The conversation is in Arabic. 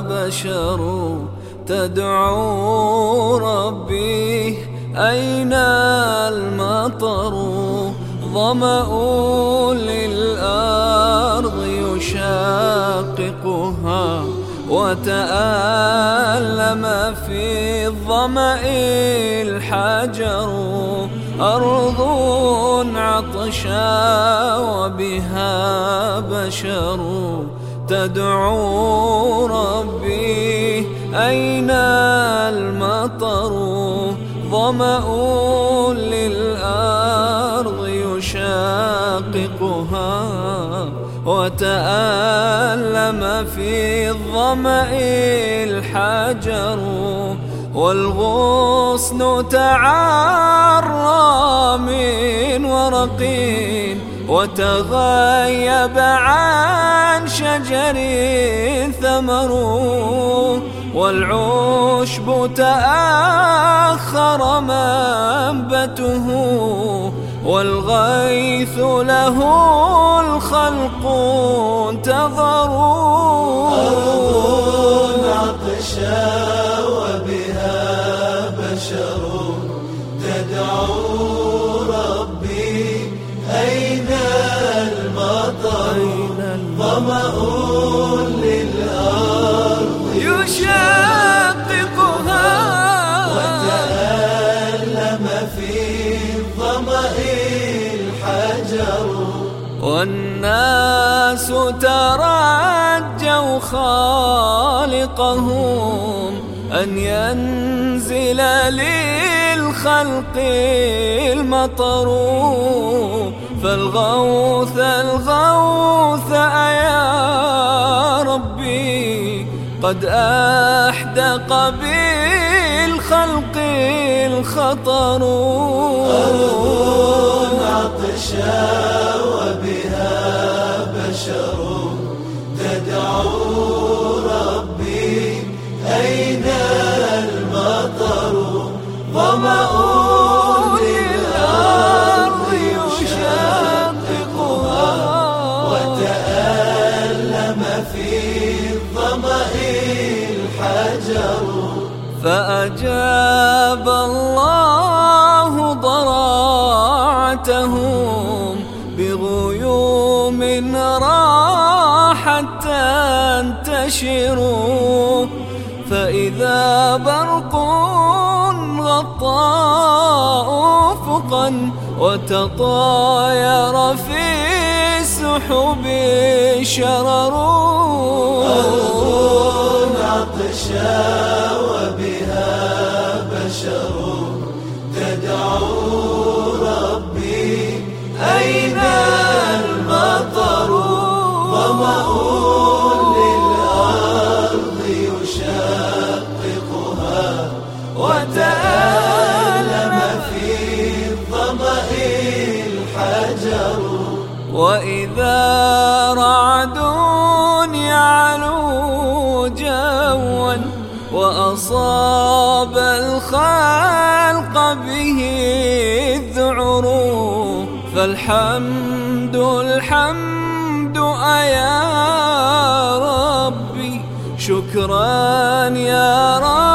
بشر تدعو ربي أين المطر؟ ظمأ للأرض يشاققها وتألم في الظمأ الحجر أرض عطشا وبها بشر تدعو ربي. أين المطر؟ ظمأ للأرض يشاققها وتألم في الظمأ الحجر. والغصن تعرى من ورقين وتغيب عن شجر ثمر والعشب تأخر منبته والغيث له الخلق انتظروا. أرض عطشا وبها بشر تدعو ربي أين المطر ظمأ للأرض يشققها. وتألم في الظمأ الحجر. والناس ترجوا خالقهم. أن ينزل للخلق المطر. فالغوث الغوث يا ربي. قد أحدق بالخلق الخطر. أرض عطشا وبها بشر. ظمأ للأرض يشققها وتألم في الظمأ الحجر. فأجاب الله ضراعتهم بغيوم راحت تنتشر فإذا برق أفقا وتطاير في السحب شرر. أرض عطشا وبها بشر تدعو ربي أين المطر ظمأ وإذا رعد يعلو جوا وأصاب الخلق به الذعر فالحمد الحمد أيا ربي شكرا يا ربي